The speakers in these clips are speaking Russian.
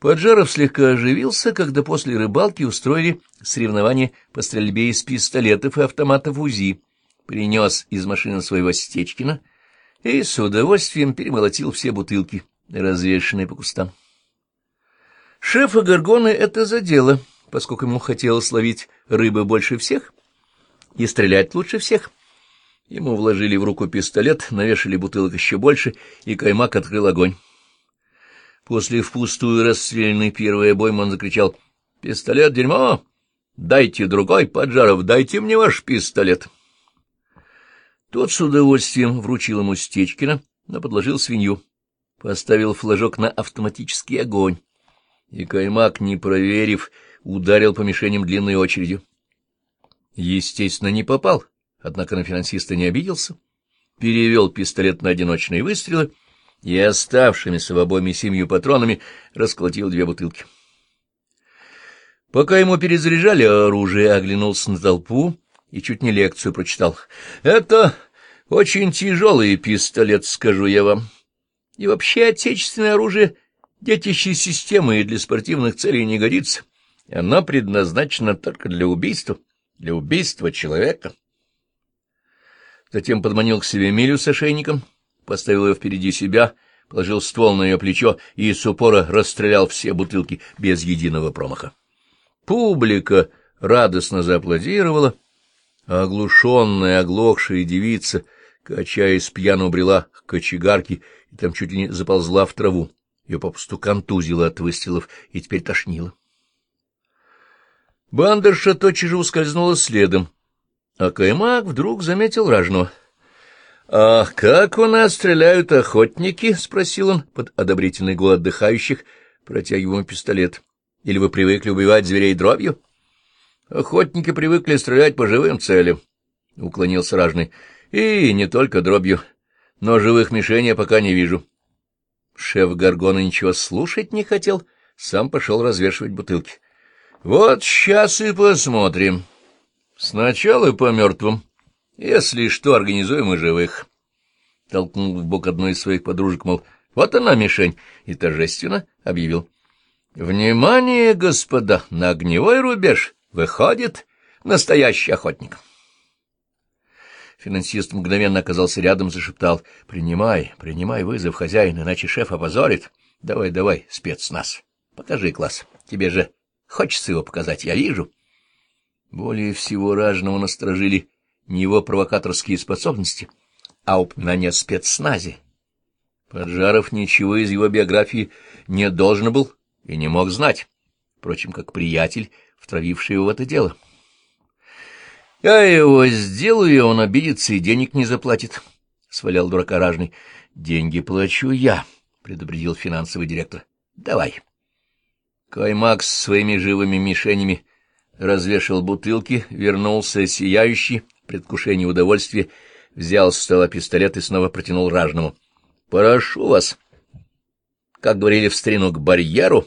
Поджаров слегка оживился, когда после рыбалки устроили соревнования по стрельбе из пистолетов и автоматов УЗИ, принес из машины своего Стечкина и с удовольствием перемолотил все бутылки, развешанные по кустам. Шефа Горгоны это задело, поскольку ему хотелось ловить рыбы больше всех и стрелять лучше всех. Ему вложили в руку пистолет, навешали бутылок еще больше, и Каймак открыл огонь. После впустую расстрелянный первый обойм он закричал «Пистолет — дерьмо! Дайте другой, Поджаров, дайте мне ваш пистолет!» Тот с удовольствием вручил ему Стечкина, но подложил свинью, поставил флажок на автоматический огонь, и Каймак, не проверив, ударил по мишеням длинной очередью. Естественно, не попал, однако на финансиста не обиделся, перевел пистолет на одиночные выстрелы и оставшимися в обойме семью патронами расколотил две бутылки. Пока ему перезаряжали оружие, оглянулся на толпу и чуть не лекцию прочитал. — Это очень тяжелый пистолет, скажу я вам. И вообще отечественное оружие детище системы и для спортивных целей не годится. Оно предназначено только для убийства, для убийства человека. Затем подманил к себе Милю с ошейником — поставил ее впереди себя, положил ствол на ее плечо и с упора расстрелял все бутылки без единого промаха. Публика радостно зааплодировала, а оглушенная, оглохшая девица, качаясь пьяно убрела к кочегарке и там чуть ли не заползла в траву. Ее попусту контузило от выстрелов и теперь тошнило. Бандерша тотчас же ускользнула следом, а Каймак вдруг заметил ражного —— А как у нас стреляют охотники? — спросил он под одобрительный гул отдыхающих, протягивая пистолет. — Или вы привыкли убивать зверей дробью? — Охотники привыкли стрелять по живым целям, — уклонился ражный. — И не только дробью, но живых мишеней я пока не вижу. Шеф Гаргона ничего слушать не хотел, сам пошел развешивать бутылки. — Вот сейчас и посмотрим. Сначала по мертвым. Если что, организуем и живых. Толкнул в бок одной из своих подружек, мол, вот она мишень, и торжественно объявил. Внимание, господа, на огневой рубеж выходит настоящий охотник. Финансист мгновенно оказался рядом, зашептал. — Принимай, принимай вызов хозяина, иначе шеф опозорит. Давай, давай, спецназ, покажи класс. Тебе же хочется его показать, я вижу. Более всего ражного насторожили не его провокаторские способности, а упоминание о спецназе. Поджаров ничего из его биографии не должен был и не мог знать, впрочем, как приятель, втравивший его в это дело. — Я его сделаю, он обидится и денег не заплатит, — свалял дурака ражный. — Деньги плачу я, — предупредил финансовый директор. — Давай. Каймак с своими живыми мишенями развешал бутылки, вернулся сияющий, предвкушении удовольствия, взял с стола пистолет и снова протянул ражному. — Прошу вас, как говорили в старину, к барьеру.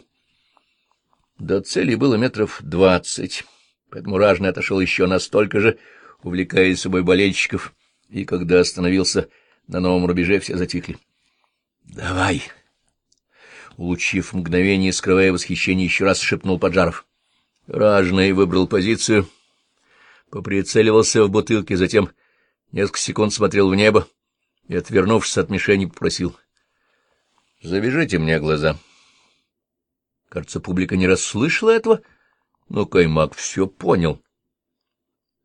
До цели было метров двадцать, поэтому ражный отошел еще настолько же, увлекая собой болельщиков, и когда остановился на новом рубеже, все затихли. — Давай! Улучив мгновение, скрывая восхищение, еще раз шепнул Поджаров. Ражный выбрал позицию — поприцеливался в бутылке, затем несколько секунд смотрел в небо и, отвернувшись от мишени, попросил. — Завяжите мне глаза. Кажется, публика не расслышала этого, но Каймак все понял.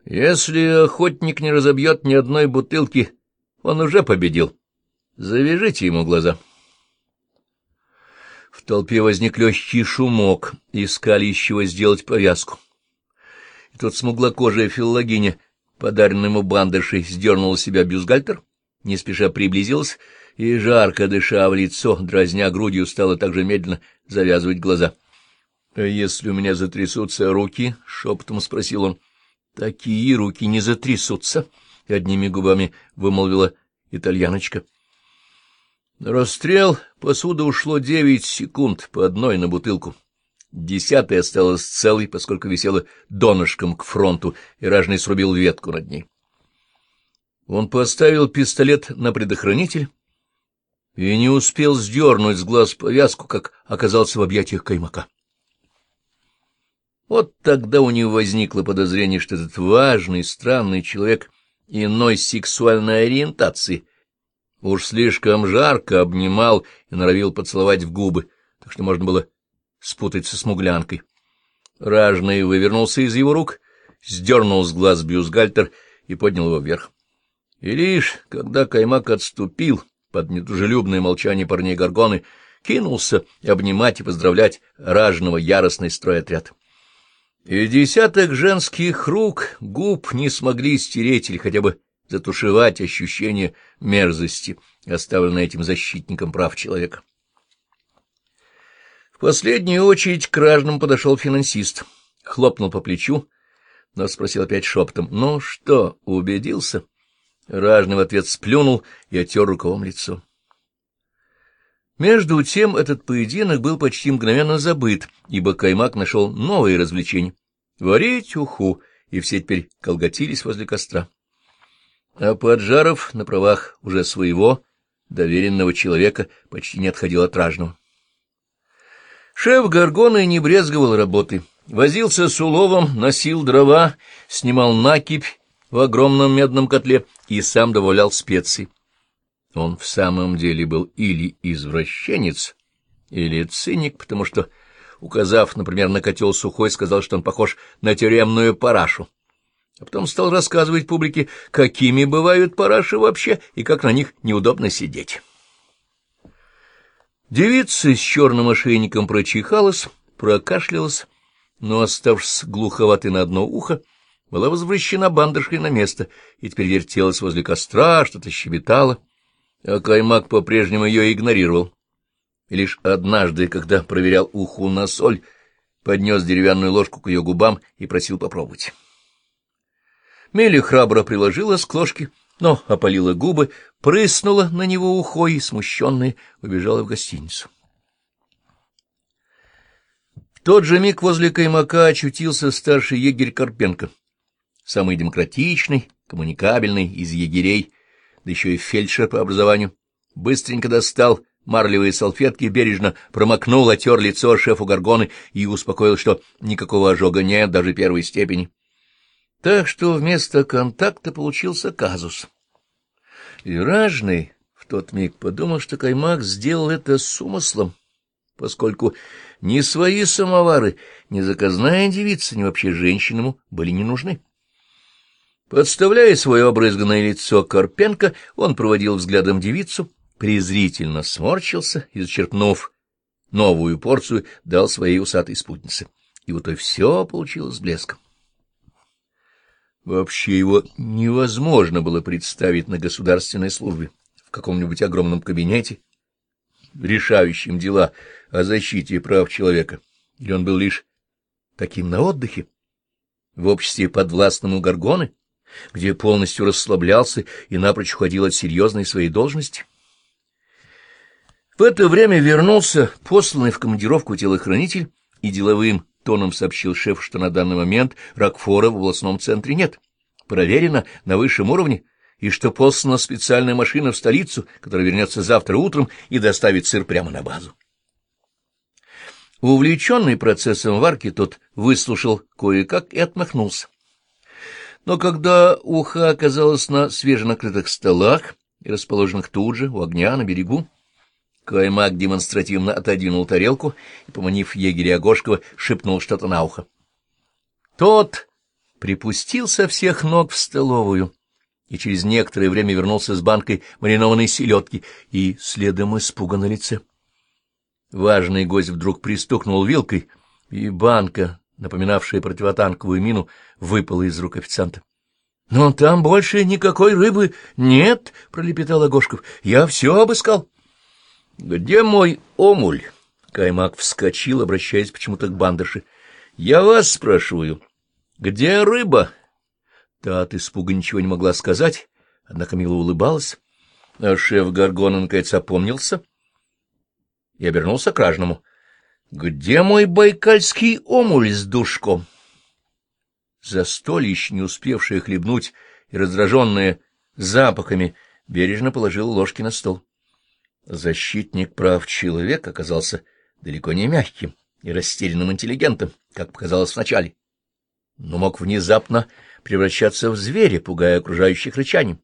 Если охотник не разобьет ни одной бутылки, он уже победил. Завяжите ему глаза. В толпе возник легкий шумок, искали из чего сделать повязку и тот смуглокожая филологиня, подаренная ему бандершей, сдернула себя бюстгальтер, не спеша приблизилась и, жарко дыша в лицо, дразня грудью, стала также медленно завязывать глаза. — А если у меня затрясутся руки? — шепотом спросил он. — Такие руки не затрясутся, — одними губами вымолвила итальяночка. На расстрел посуда ушло девять секунд по одной на бутылку. Десятая осталась целой, поскольку висела донышком к фронту, и ражный срубил ветку над ней. Он поставил пистолет на предохранитель и не успел сдернуть с глаз повязку, как оказался в объятиях каймака. Вот тогда у него возникло подозрение, что этот важный, странный человек иной сексуальной ориентации уж слишком жарко обнимал и норовил поцеловать в губы, так что можно было спутать со смуглянкой. Ражный вывернулся из его рук, сдернул с глаз бюстгальтер и поднял его вверх. И лишь когда каймак отступил под недружелюбное молчание парней Горгоны, кинулся обнимать и поздравлять ражного яростный стройотряд. И десяток женских рук, губ не смогли стереть или хотя бы затушевать ощущение мерзости, оставленное этим защитником прав человека. В последнюю очередь к ражному подошел финансист, хлопнул по плечу, но спросил опять шептом, «Ну что, убедился?» Ражный в ответ сплюнул и оттер рукавом лицо. Между тем этот поединок был почти мгновенно забыт, ибо Каймак нашел новые развлечения — варить уху, и все теперь колготились возле костра. А Поджаров на правах уже своего, доверенного человека, почти не отходил от ражного. Шеф Горгона не брезговал работы, возился с уловом, носил дрова, снимал накипь в огромном медном котле и сам добавлял специи. Он в самом деле был или извращенец, или циник, потому что, указав, например, на котел сухой, сказал, что он похож на тюремную парашу. А потом стал рассказывать публике, какими бывают параши вообще и как на них неудобно сидеть. Девица с черным ошейником прочихалась, прокашлялась, но, оставшись глуховатой на одно ухо, была возвращена бандышкой на место и теперь вертелась возле костра, что-то щебетала, а Каймак по-прежнему ее игнорировал. И лишь однажды, когда проверял уху на соль, поднес деревянную ложку к ее губам и просил попробовать. Мели храбро приложилась к ложке, но опалила губы, прыснула на него ухой и, смущенная, убежала в гостиницу. В тот же миг возле Каймака очутился старший егерь Карпенко — самый демократичный, коммуникабельный из егерей, да еще и фельдшер по образованию, быстренько достал марлевые салфетки, бережно промокнул, отер лицо шефу Гаргоны и успокоил, что никакого ожога нет, даже первой степени. Так что вместо контакта получился казус. И ражный в тот миг подумал, что Каймак сделал это с умыслом, поскольку ни свои самовары, ни заказная девица, ни вообще женщин были не нужны. Подставляя свое обрызганное лицо Карпенко, он проводил взглядом девицу, презрительно сморчился и, зачерпнув новую порцию, дал своей усатой спутнице. И вот и все получилось блеском. Вообще его невозможно было представить на государственной службе, в каком-нибудь огромном кабинете, решающем дела о защите прав человека. Или он был лишь таким на отдыхе, в обществе подвластному Гаргоны? где полностью расслаблялся и напрочь уходил от серьезной своей должности. В это время вернулся посланный в командировку телохранитель и деловым тоном сообщил шеф, что на данный момент Рокфора в областном центре нет. Проверено на высшем уровне, и что послана специальная машина в столицу, которая вернется завтра утром и доставит сыр прямо на базу. Увлеченный процессом варки, тот выслушал кое-как и отмахнулся. Но когда уха оказалась на свеженакрытых столах и расположенных тут же, у огня, на берегу, Каймак демонстративно отодвинул тарелку и, поманив егеря Огошкова, шепнул что-то на ухо. Тот припустил со всех ног в столовую и через некоторое время вернулся с банкой маринованной селедки и следом испуга на лице. Важный гость вдруг пристукнул вилкой, и банка напоминавшая противотанковую мину, выпала из рук официанта. — Но там больше никакой рыбы нет, — пролепетал Агошков. — Я все обыскал. — Где мой омуль? Каймак вскочил, обращаясь почему-то к бандерше. — Я вас спрашиваю, где рыба? Та от испуга ничего не могла сказать, однако мило улыбалась. А шеф Гаргона наконец опомнился и обернулся к ражному. — где мой байкальский омуль с душком? Застолье, еще не успевшее хлебнуть и раздраженное запахами, бережно положил ложки на стол. Защитник прав человека оказался далеко не мягким и растерянным интеллигентом, как показалось вначале, но мог внезапно превращаться в зверя, пугая окружающих рычанием.